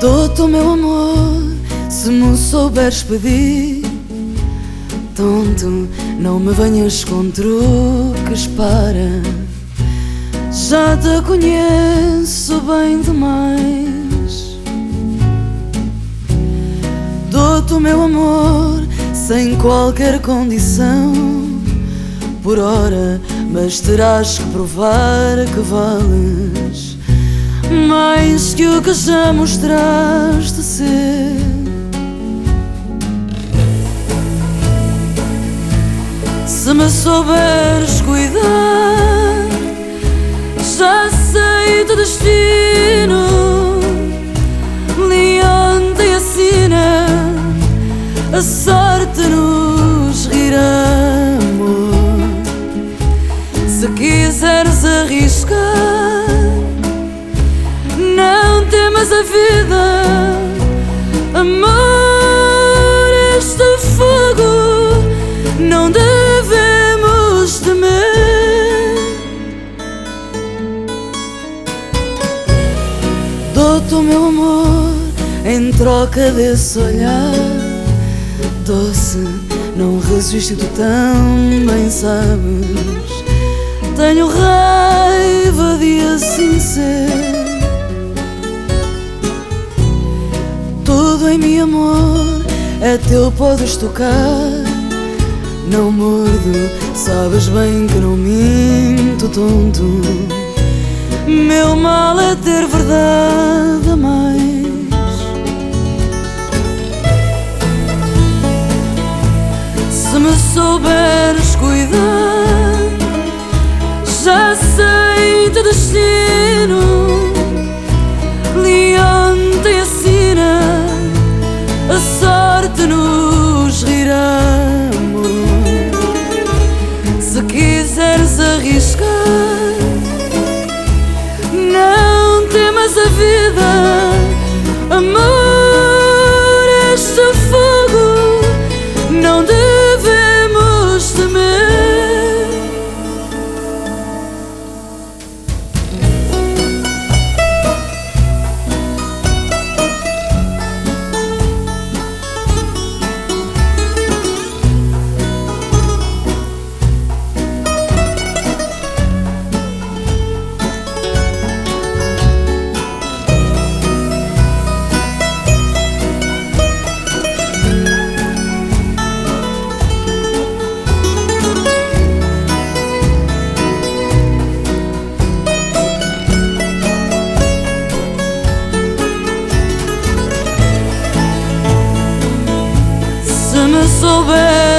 Dou-te o meu amor se me souberes pedir. Tonto, não me venhas com truques para. Já te conheço bem demais. Dou-te o meu amor sem qualquer condição. Por hora, mas terás que provar que vales mais que o que já mostraste ser. Se me souberes cuidar, já sei do destino. Temas a vida, amor, este fogo não devemos temer. Dou-te o meu amor em troca desse olhar doce. Não resisto, tu também sabes. Tenho raiva de assim ser. Tudo em mim, amor, é teu, podes tocar. Não mordo, sabes bem que não minto, tonto. Meu mal é ter verdade a arriscar, não temas a vida, sobre